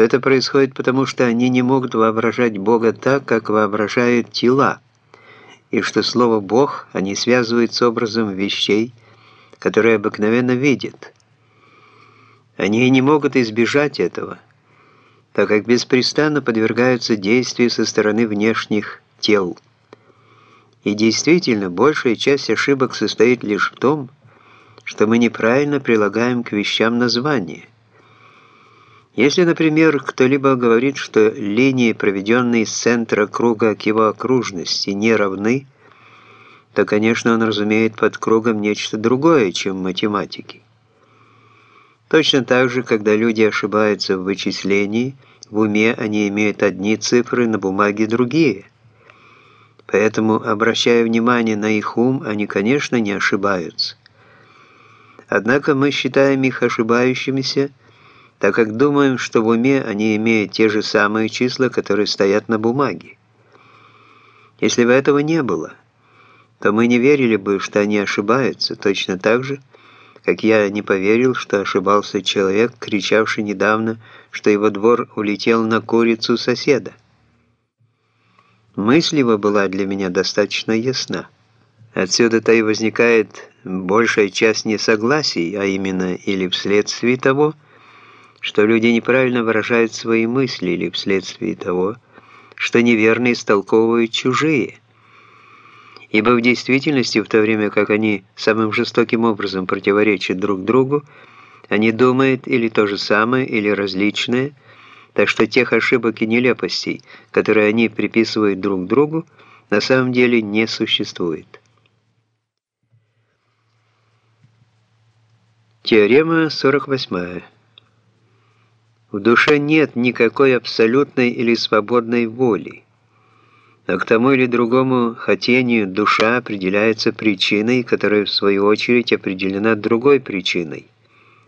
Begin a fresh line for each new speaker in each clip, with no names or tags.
то это происходит потому, что они не могут воображать Бога так, как воображают тела, и что слово «Бог» они связывают с образом вещей, которые обыкновенно видят. Они не могут избежать этого, так как беспрестанно подвергаются действию со стороны внешних тел. И действительно, большая часть ошибок состоит лишь в том, что мы неправильно прилагаем к вещам название. Если, например, кто-либо говорит, что линии, проведенные с центра круга к его окружности, не равны, то, конечно, он разумеет под кругом нечто другое, чем математики. Точно так же, когда люди ошибаются в вычислении, в уме они имеют одни цифры, на бумаге другие. Поэтому, обращая внимание на их ум, они, конечно, не ошибаются. Однако мы считаем их ошибающимися, так как думаем, что в уме они имеют те же самые числа, которые стоят на бумаге. Если бы этого не было, то мы не верили бы, что они ошибаются, точно так же, как я не поверил, что ошибался человек, кричавший недавно, что его двор улетел на курицу соседа. Мысль его была для меня достаточно ясна. Отсюда-то и возникает большая часть несогласий, а именно или вследствие того, что люди неправильно выражают свои мысли или вследствие того, что неверно истолковывают чужие. Ибо в действительности, в то время как они самым жестоким образом противоречат друг другу, они думают или то же самое, или различное, так что тех ошибок и нелепостей, которые они приписывают друг другу, на самом деле не существует. Теорема 48. В душе нет никакой абсолютной или свободной воли. Но к тому или другому хотению душа определяется причиной, которая в свою очередь определена другой причиной.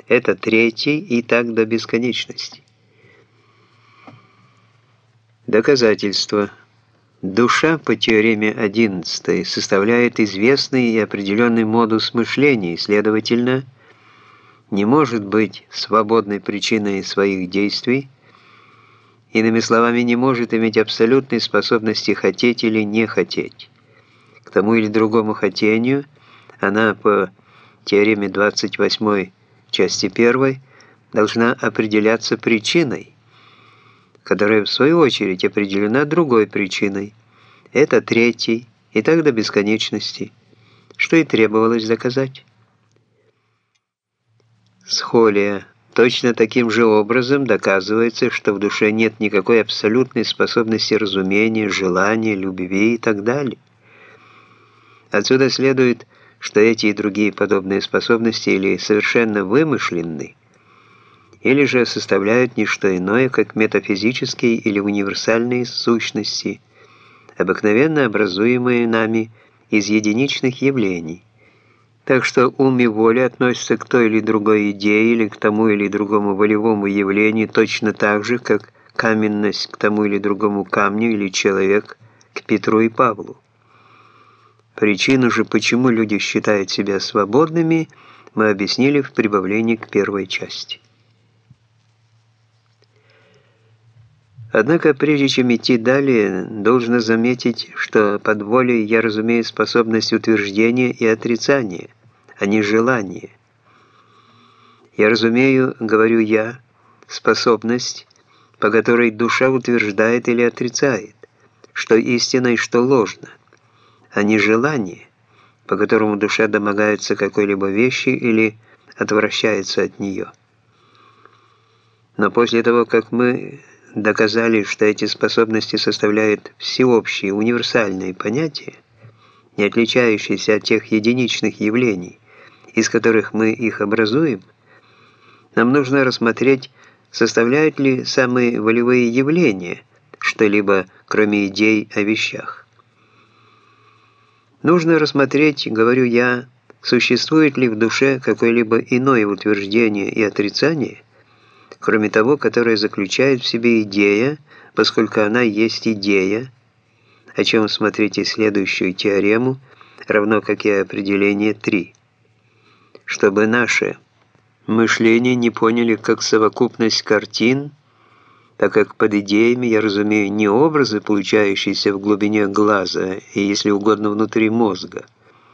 Это третий и так до бесконечности. Доказательство. Душа по теореме 11 составляет известный и определенный модус мышления, следовательно, не может быть свободной причиной своих действий, иными словами, не может иметь абсолютной способности хотеть или не хотеть. К тому или другому хотению она по теореме 28 части 1 должна определяться причиной, которая в свою очередь определена другой причиной. Это третий, и так до бесконечности, что и требовалось доказать. Схолия. Точно таким же образом доказывается, что в душе нет никакой абсолютной способности разумения, желания, любви и так далее. Отсюда следует, что эти и другие подобные способности или совершенно вымышленны, или же составляют не что иное, как метафизические или универсальные сущности, обыкновенно образуемые нами из единичных явлений. Так что ум и воля относятся к той или другой идее или к тому или другому волевому явлению точно так же, как каменность к тому или другому камню или человек к Петру и Павлу. Причину же, почему люди считают себя свободными, мы объяснили в прибавлении к первой части. Однако, прежде чем идти далее, должно заметить, что под волей я разумею способность утверждения и отрицания, а не желания. Я разумею, говорю я, способность, по которой душа утверждает или отрицает, что истинно и что ложно, а не желание, по которому душа домогается какой-либо вещи или отвращается от нее. Но после того, как мы доказали, что эти способности составляют всеобщие универсальные понятия, не отличающиеся от тех единичных явлений, из которых мы их образуем, нам нужно рассмотреть, составляют ли самые волевые явления что-либо, кроме идей о вещах. Нужно рассмотреть, говорю я, существует ли в душе какое-либо иное утверждение и отрицание – кроме того, которое заключает в себе идея, поскольку она есть идея, о чем смотрите следующую теорему, равно как и определение 3. Чтобы наше мышление не поняли как совокупность картин так как под идеями я разумею не образы, получающиеся в глубине глаза и, если угодно, внутри мозга,